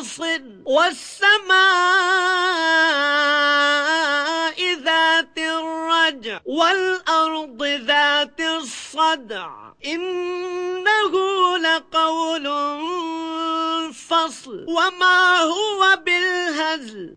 ناصر والسماء ذات الرجع والأرض ذات الصدع. إنه لقول فصل. وما هو بالهزل؟